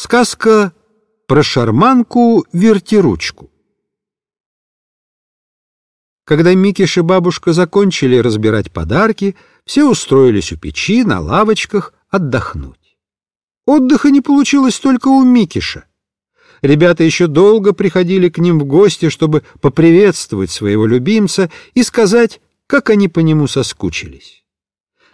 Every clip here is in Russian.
Сказка про шарманку-вертиручку. Когда Микиш и бабушка закончили разбирать подарки, все устроились у печи на лавочках отдохнуть. Отдыха не получилось только у Микиша. Ребята еще долго приходили к ним в гости, чтобы поприветствовать своего любимца и сказать, как они по нему соскучились.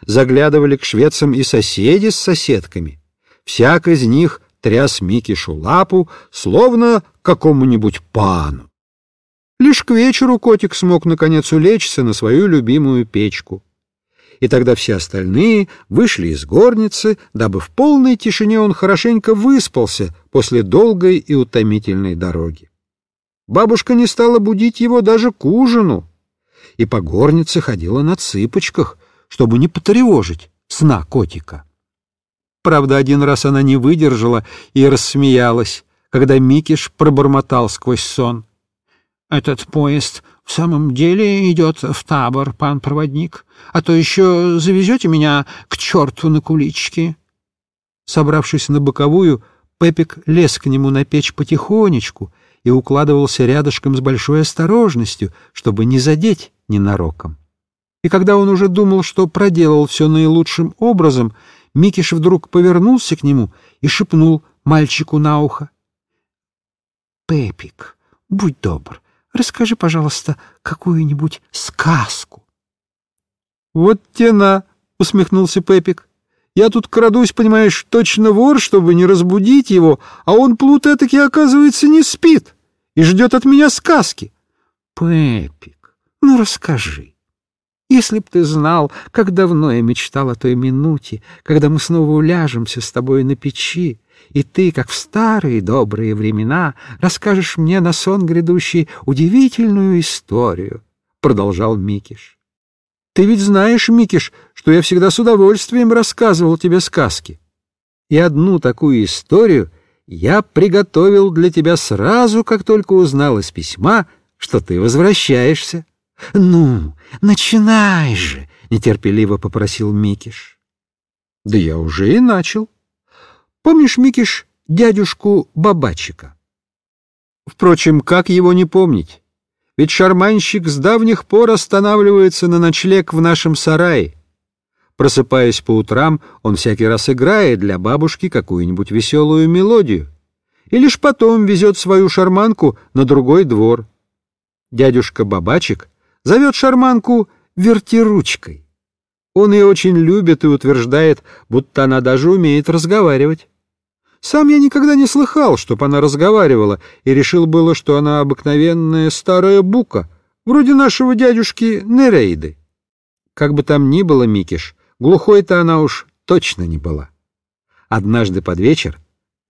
Заглядывали к шведцам и соседи с соседками. Всяк из них тряс Микишу лапу, словно какому-нибудь пану. Лишь к вечеру котик смог наконец улечься на свою любимую печку. И тогда все остальные вышли из горницы, дабы в полной тишине он хорошенько выспался после долгой и утомительной дороги. Бабушка не стала будить его даже к ужину, и по горнице ходила на цыпочках, чтобы не потревожить сна котика. Правда, один раз она не выдержала и рассмеялась, когда Микиш пробормотал сквозь сон. «Этот поезд в самом деле идет в табор, пан проводник, а то еще завезете меня к черту на кулички». Собравшись на боковую, Пепик лез к нему на печь потихонечку и укладывался рядышком с большой осторожностью, чтобы не задеть ненароком. И когда он уже думал, что проделал все наилучшим образом, Микиш вдруг повернулся к нему и шепнул мальчику на ухо. — Пепик, будь добр, расскажи, пожалуйста, какую-нибудь сказку. — Вот тена, — усмехнулся Пепик. — Я тут крадусь, понимаешь, точно вор, чтобы не разбудить его, а он плут этаки, оказывается, не спит и ждет от меня сказки. — Пепик, ну расскажи. Если б ты знал, как давно я мечтал о той минуте, когда мы снова уляжемся с тобой на печи, и ты, как в старые добрые времена, расскажешь мне на сон грядущий удивительную историю, — продолжал Микиш. Ты ведь знаешь, Микиш, что я всегда с удовольствием рассказывал тебе сказки. И одну такую историю я приготовил для тебя сразу, как только узнал из письма, что ты возвращаешься. — Ну, начинай же! — нетерпеливо попросил Микиш. — Да я уже и начал. Помнишь, Микиш, дядюшку Бабачика? Впрочем, как его не помнить? Ведь шарманщик с давних пор останавливается на ночлег в нашем сарае. Просыпаясь по утрам, он всякий раз играет для бабушки какую-нибудь веселую мелодию и лишь потом везет свою шарманку на другой двор. Дядюшка Бабачик зовет шарманку вертиручкой. Он ее очень любит и утверждает, будто она даже умеет разговаривать. Сам я никогда не слыхал, чтоб она разговаривала, и решил было, что она обыкновенная старая бука, вроде нашего дядюшки Нерейды. Как бы там ни было, Микиш, глухой-то она уж точно не была. Однажды под вечер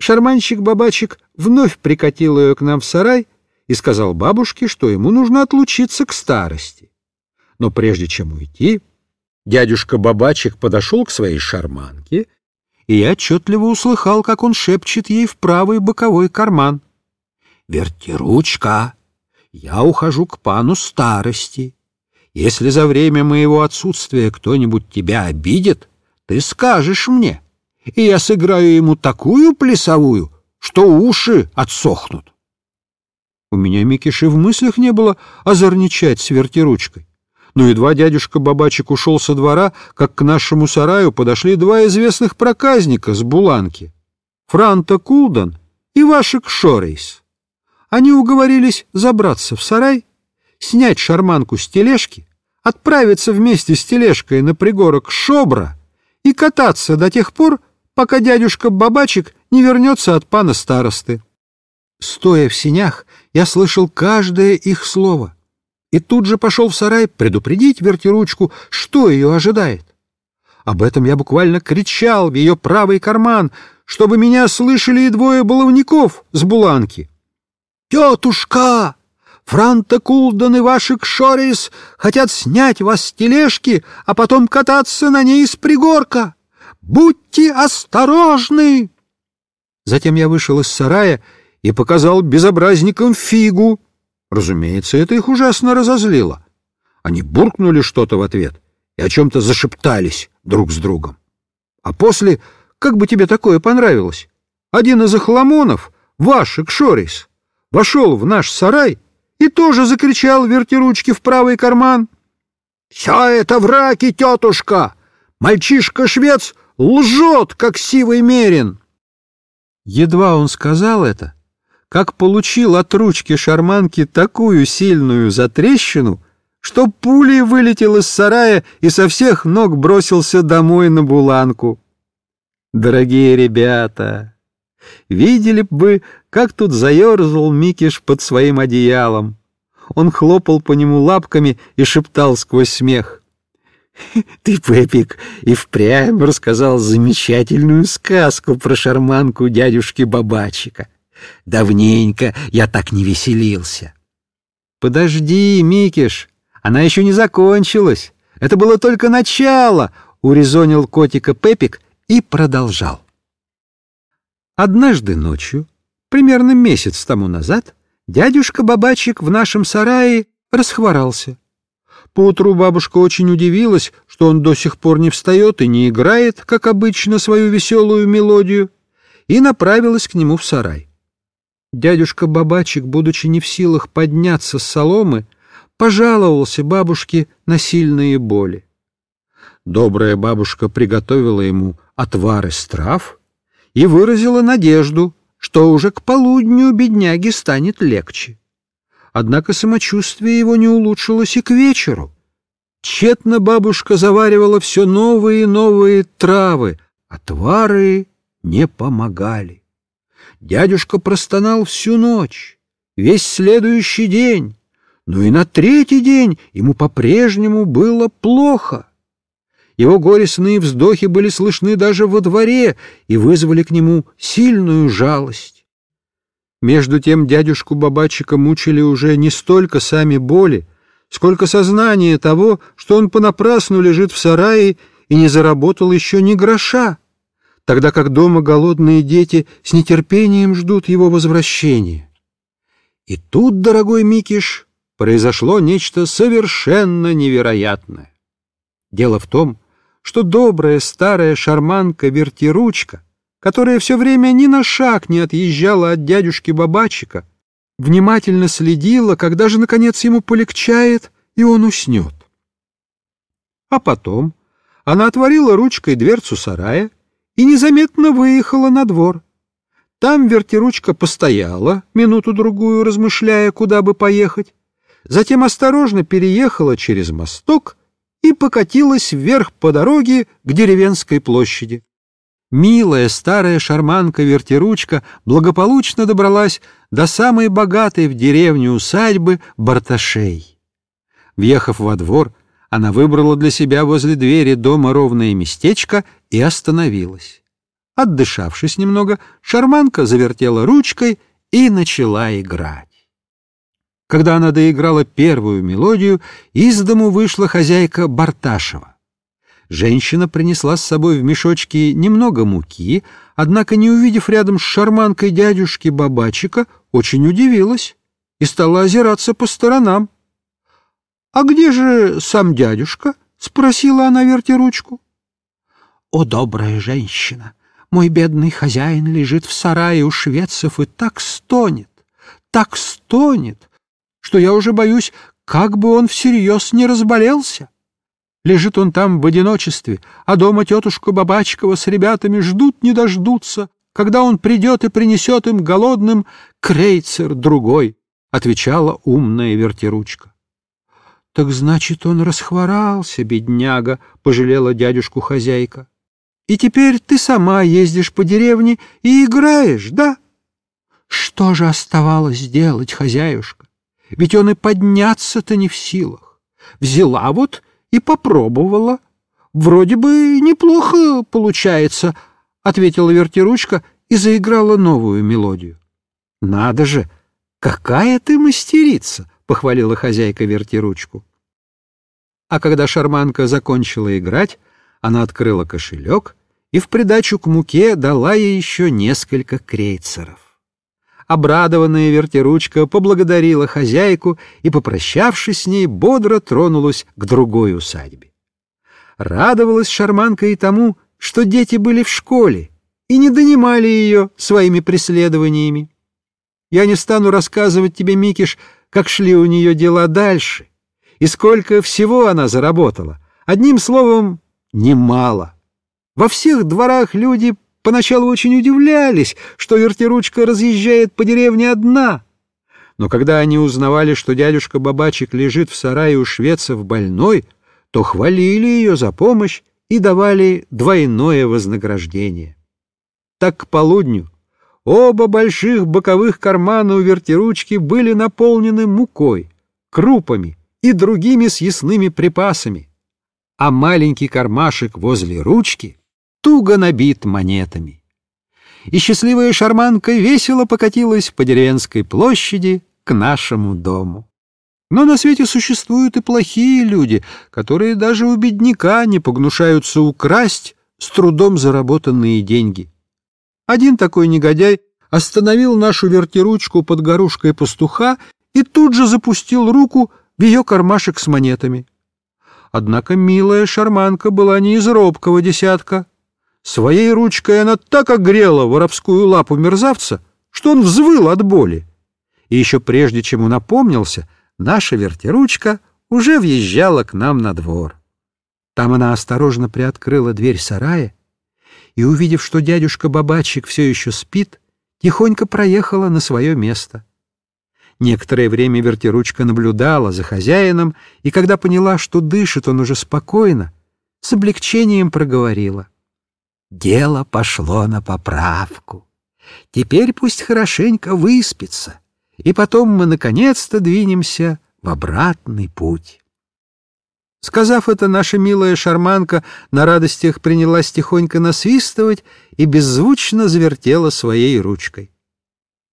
шарманщик-бабачик вновь прикатил ее к нам в сарай и сказал бабушке, что ему нужно отлучиться к старости. Но прежде чем уйти, дядюшка Бабачик подошел к своей шарманке, и я отчетливо услыхал, как он шепчет ей в правый боковой карман. «Верти ручка, я ухожу к пану старости. Если за время моего отсутствия кто-нибудь тебя обидит, ты скажешь мне, и я сыграю ему такую плясовую, что уши отсохнут». У меня, Микиши, в мыслях не было озорничать с вертиручкой. Но едва дядюшка Бабачик ушел со двора, как к нашему сараю подошли два известных проказника с Буланки — Франта Кулдан и Вашек Шорейс. Они уговорились забраться в сарай, снять шарманку с тележки, отправиться вместе с тележкой на пригорок Шобра и кататься до тех пор, пока дядюшка Бабачик не вернется от пана старосты. Стоя в синях, я слышал каждое их слово и тут же пошел в сарай предупредить вертиручку, что ее ожидает. Об этом я буквально кричал в ее правый карман, чтобы меня слышали и двое баловников с буланки. «Тетушка! Франта Кулден и Вашик Шорис хотят снять вас с тележки, а потом кататься на ней с пригорка! Будьте осторожны!» Затем я вышел из сарая и показал безобразникам фигу. Разумеется, это их ужасно разозлило. Они буркнули что-то в ответ и о чем-то зашептались друг с другом. А после, как бы тебе такое понравилось, один из охламонов, ваш Экшорис, вошел в наш сарай и тоже закричал, верти ручки в правый карман. «Все это враки, тетушка! Мальчишка-швец лжет, как сивый мерин!» Едва он сказал это, как получил от ручки шарманки такую сильную затрещину, что пулей вылетел из сарая и со всех ног бросился домой на буланку. Дорогие ребята, видели б вы, как тут заерзал Микиш под своим одеялом. Он хлопал по нему лапками и шептал сквозь смех. «Ты, Пепик, и впрямь рассказал замечательную сказку про шарманку дядюшки Бабачика. Давненько я так не веселился». «Подожди, Микиш, она еще не закончилась. Это было только начало», — урезонил котика Пепик и продолжал. Однажды ночью, примерно месяц тому назад, дядюшка Бабачик в нашем сарае расхворался. Поутру бабушка очень удивилась, что он до сих пор не встает и не играет, как обычно, свою веселую мелодию, и направилась к нему в сарай. Дядюшка Бабачик, будучи не в силах подняться с соломы, пожаловался бабушке на сильные боли. Добрая бабушка приготовила ему отвар из трав и выразила надежду, что уже к полудню бедняге станет легче. Однако самочувствие его не улучшилось и к вечеру. Тщетно бабушка заваривала все новые и новые травы, а твары не помогали. Дядюшка простонал всю ночь, весь следующий день, но и на третий день ему по-прежнему было плохо. Его горестные вздохи были слышны даже во дворе и вызвали к нему сильную жалость. Между тем дядюшку Бабачика мучили уже не столько сами боли, сколько сознание того, что он понапрасну лежит в сарае и не заработал еще ни гроша, тогда как дома голодные дети с нетерпением ждут его возвращения. И тут, дорогой Микиш, произошло нечто совершенно невероятное. Дело в том, что добрая старая шарманка-вертиручка, которая все время ни на шаг не отъезжала от дядюшки Бабачика, внимательно следила, когда же, наконец, ему полегчает, и он уснет. А потом она отворила ручкой дверцу сарая и незаметно выехала на двор. Там вертиручка постояла, минуту-другую размышляя, куда бы поехать, затем осторожно переехала через мосток и покатилась вверх по дороге к деревенской площади. Милая старая шарманка-вертиручка благополучно добралась до самой богатой в деревне усадьбы Барташей. Въехав во двор, она выбрала для себя возле двери дома ровное местечко и остановилась. Отдышавшись немного, шарманка завертела ручкой и начала играть. Когда она доиграла первую мелодию, из дому вышла хозяйка Барташева. Женщина принесла с собой в мешочке немного муки, однако, не увидев рядом с шарманкой дядюшки Бабачика, очень удивилась и стала озираться по сторонам. — А где же сам дядюшка? — спросила она, вертя ручку. — О, добрая женщина! Мой бедный хозяин лежит в сарае у шведцев и так стонет, так стонет, что я уже боюсь, как бы он всерьез не разболелся. Лежит он там в одиночестве, а дома тетушка Бабачкова с ребятами ждут не дождутся, когда он придет и принесет им голодным крейцер другой, — отвечала умная вертиручка. — Так значит, он расхворался, бедняга, — пожалела дядюшку хозяйка. — И теперь ты сама ездишь по деревне и играешь, да? Что же оставалось делать, хозяюшка? ведь он и подняться-то не в силах. Взяла вот и попробовала. Вроде бы неплохо получается, — ответила вертиручка и заиграла новую мелодию. — Надо же, какая ты мастерица! — похвалила хозяйка вертиручку. А когда шарманка закончила играть, она открыла кошелек и в придачу к муке дала ей еще несколько крейцеров обрадованная вертиручка поблагодарила хозяйку и, попрощавшись с ней, бодро тронулась к другой усадьбе. Радовалась шарманка и тому, что дети были в школе, и не донимали ее своими преследованиями. Я не стану рассказывать тебе, Микиш, как шли у нее дела дальше, и сколько всего она заработала. Одним словом, немало. Во всех дворах люди поначалу очень удивлялись, что вертиручка разъезжает по деревне одна. Но когда они узнавали, что дядюшка Бабачик лежит в сарае у швецов больной, то хвалили ее за помощь и давали двойное вознаграждение. Так к полудню оба больших боковых кармана у вертиручки были наполнены мукой, крупами и другими съестными припасами, а маленький кармашек возле ручки туго набит монетами. И счастливая шарманка весело покатилась по деревенской площади к нашему дому. Но на свете существуют и плохие люди, которые даже у бедняка не погнушаются украсть с трудом заработанные деньги. Один такой негодяй остановил нашу вертиручку под горушкой пастуха и тут же запустил руку в ее кармашек с монетами. Однако милая шарманка была не из робкого десятка. Своей ручкой она так огрела воровскую лапу мерзавца, что он взвыл от боли. И еще прежде, чем он опомнился, наша вертиручка уже въезжала к нам на двор. Там она осторожно приоткрыла дверь сарая и, увидев, что дядюшка Бабачик все еще спит, тихонько проехала на свое место. Некоторое время вертиручка наблюдала за хозяином, и когда поняла, что дышит он уже спокойно, с облегчением проговорила. Дело пошло на поправку. Теперь пусть хорошенько выспится, и потом мы наконец-то двинемся в обратный путь. Сказав это, наша милая шарманка на радостях принялась тихонько насвистывать и беззвучно завертела своей ручкой.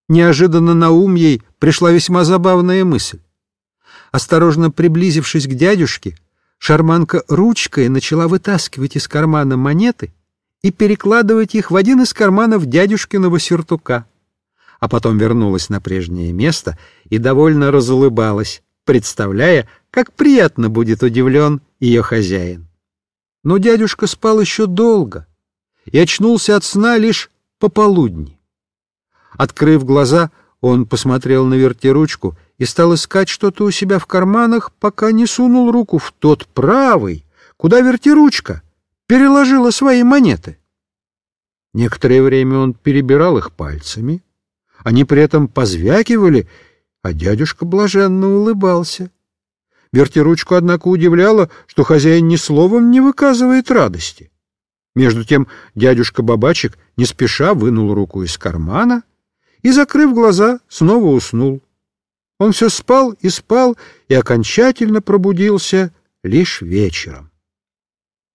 Неожиданно на ум ей пришла весьма забавная мысль. Осторожно приблизившись к дядюшке, шарманка ручкой начала вытаскивать из кармана монеты и перекладывать их в один из карманов дядюшкиного сюртука, а потом вернулась на прежнее место и довольно разулыбалась, представляя, как приятно будет удивлен ее хозяин. Но дядюшка спал еще долго и очнулся от сна лишь пополудни. Открыв глаза, он посмотрел на вертиручку и стал искать что-то у себя в карманах, пока не сунул руку в тот правый, куда вертиручка переложила свои монеты. Некоторое время он перебирал их пальцами. Они при этом позвякивали, а дядюшка блаженно улыбался. Вертиручку, однако, удивляло, что хозяин ни словом не выказывает радости. Между тем дядюшка Бабачик не спеша вынул руку из кармана и, закрыв глаза, снова уснул. Он все спал и спал и окончательно пробудился лишь вечером.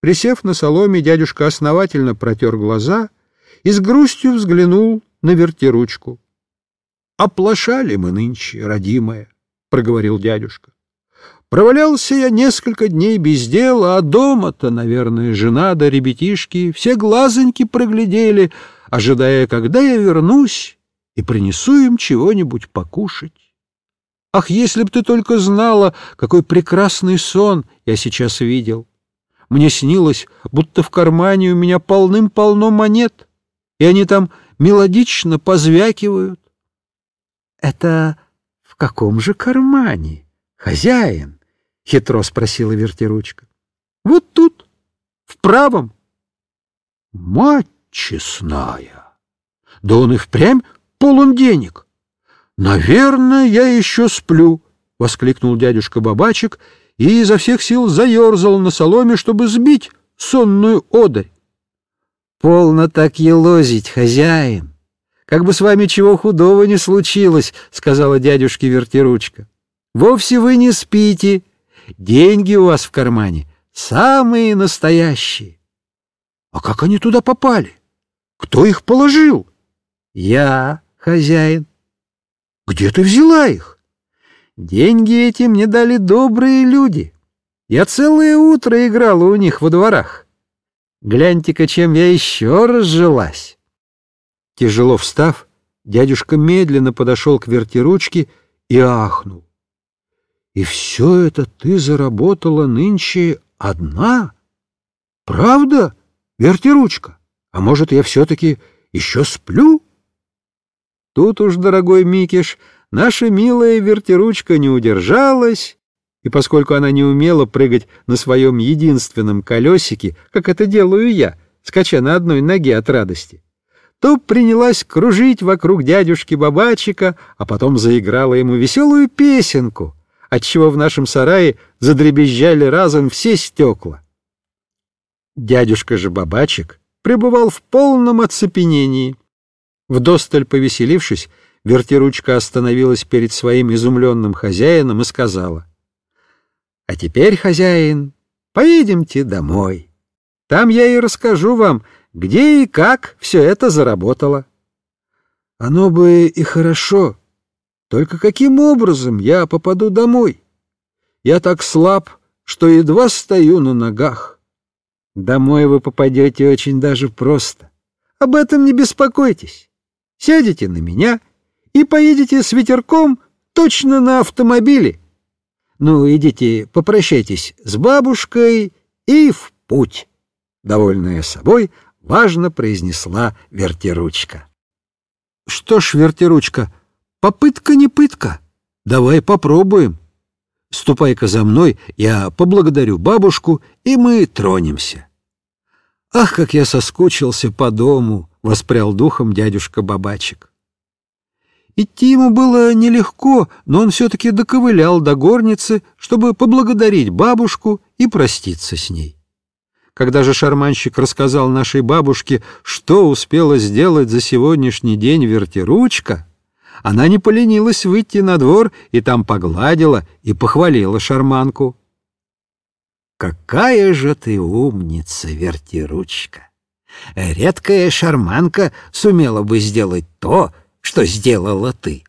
Присев на соломе, дядюшка основательно протер глаза и с грустью взглянул на вертиручку. — Оплошали мы нынче, родимая, — проговорил дядюшка. Провалялся я несколько дней без дела, а дома-то, наверное, жена да ребятишки все глазоньки проглядели, ожидая, когда я вернусь и принесу им чего-нибудь покушать. Ах, если б ты только знала, какой прекрасный сон я сейчас видел! Мне снилось, будто в кармане у меня полным-полно монет, и они там мелодично позвякивают. — Это в каком же кармане, хозяин? — хитро спросила вертиручка. — Вот тут, в правом. — Мать честная! Да он и впрямь полон денег. — Наверное, я еще сплю, — воскликнул дядюшка Бабачик и изо всех сил заерзал на соломе, чтобы сбить сонную одырь. — Полно так елозить, хозяин! Как бы с вами чего худого не случилось, — сказала дядюшке Вертиручка. — Вовсе вы не спите. Деньги у вас в кармане самые настоящие. — А как они туда попали? Кто их положил? — Я, хозяин. — Где ты взяла их? Деньги эти мне дали добрые люди. Я целое утро играла у них во дворах. Гляньте-ка, чем я еще разжилась. Тяжело встав, дядюшка медленно подошел к вертиручке и ахнул. И все это ты заработала нынче одна? Правда, вертиручка? А может, я все-таки еще сплю? Тут уж, дорогой Микиш, наша милая вертиручка не удержалась, и поскольку она не умела прыгать на своем единственном колесике, как это делаю я, скача на одной ноге от радости, то принялась кружить вокруг дядюшки Бабачика, а потом заиграла ему веселую песенку, отчего в нашем сарае задребезжали разом все стекла. Дядюшка же Бабачик пребывал в полном оцепенении. Вдосталь повеселившись, вертиручка остановилась перед своим изумленным хозяином и сказала, «А теперь, хозяин, поедемте домой. Там я и расскажу вам, где и как все это заработало. Оно бы и хорошо, только каким образом я попаду домой? Я так слаб, что едва стою на ногах. Домой вы попадете очень даже просто. Об этом не беспокойтесь. Сядете на меня и поедете с ветерком точно на автомобиле. Ну, идите, попрощайтесь с бабушкой и в путь. Довольная собой, важно произнесла вертиручка. Что ж, вертиручка, попытка не пытка. Давай попробуем. Ступай-ка за мной, я поблагодарю бабушку, и мы тронемся. Ах, как я соскучился по дому, воспрял духом дядюшка Бабачик. Идти ему было нелегко, но он все-таки доковылял до горницы, чтобы поблагодарить бабушку и проститься с ней. Когда же шарманщик рассказал нашей бабушке, что успела сделать за сегодняшний день вертиручка, она не поленилась выйти на двор и там погладила и похвалила шарманку. «Какая же ты умница, вертиручка! Редкая шарманка сумела бы сделать то, что сделала ты».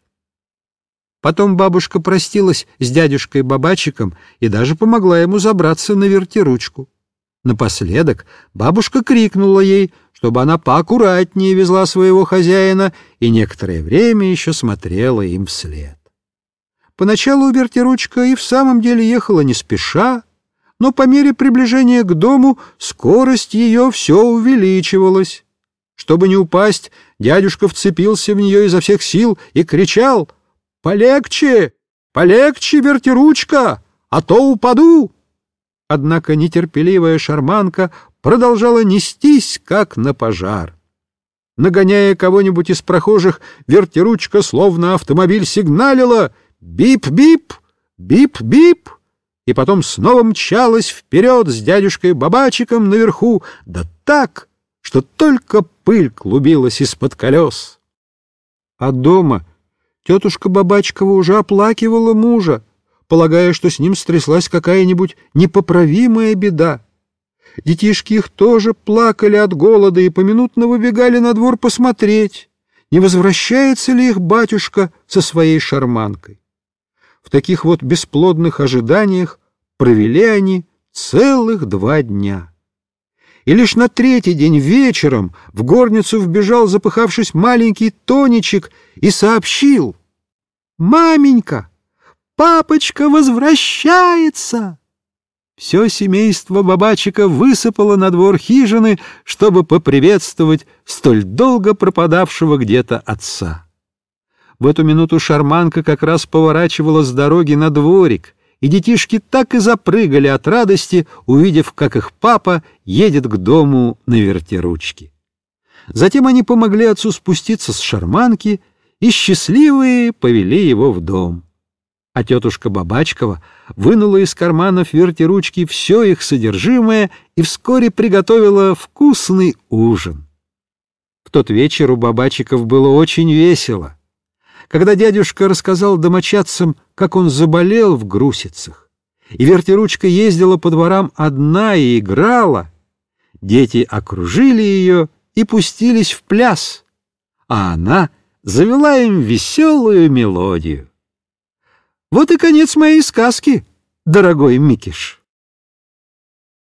Потом бабушка простилась с дядюшкой Бабачиком и даже помогла ему забраться на вертиручку. Напоследок бабушка крикнула ей, чтобы она поаккуратнее везла своего хозяина, и некоторое время еще смотрела им вслед. Поначалу Бертиручка и в самом деле ехала не спеша, но по мере приближения к дому скорость ее все увеличивалась. Чтобы не упасть, дядюшка вцепился в нее изо всех сил и кричал «Полегче! Полегче, Бертиручка, а то упаду!» Однако нетерпеливая шарманка продолжала нестись, как на пожар. Нагоняя кого-нибудь из прохожих, вертиручка, словно автомобиль, сигналила «Бип-бип! Бип-бип!» И потом снова мчалась вперед с дядюшкой Бабачиком наверху, да так, что только пыль клубилась из-под колес. А дома тетушка Бабачкова уже оплакивала мужа, полагая, что с ним стряслась какая-нибудь непоправимая беда. Детишки их тоже плакали от голода и поминутно выбегали на двор посмотреть, не возвращается ли их батюшка со своей шарманкой. В таких вот бесплодных ожиданиях провели они целых два дня. И лишь на третий день вечером в горницу вбежал, запыхавшись, маленький Тоничек и сообщил. «Маменька!» Папочка возвращается!» Все семейство Бабачика высыпало на двор хижины, чтобы поприветствовать столь долго пропадавшего где-то отца. В эту минуту шарманка как раз поворачивала с дороги на дворик, и детишки так и запрыгали от радости, увидев, как их папа едет к дому на вертиручке. Затем они помогли отцу спуститься с шарманки, и счастливые повели его в дом а тетушка Бабачкова вынула из карманов вертиручки все их содержимое и вскоре приготовила вкусный ужин. В тот вечер у Бабачиков было очень весело. Когда дядюшка рассказал домочадцам, как он заболел в грусицах, и вертиручка ездила по дворам одна и играла, дети окружили ее и пустились в пляс, а она завела им веселую мелодию. Вот и конец моей сказки, дорогой Микиш.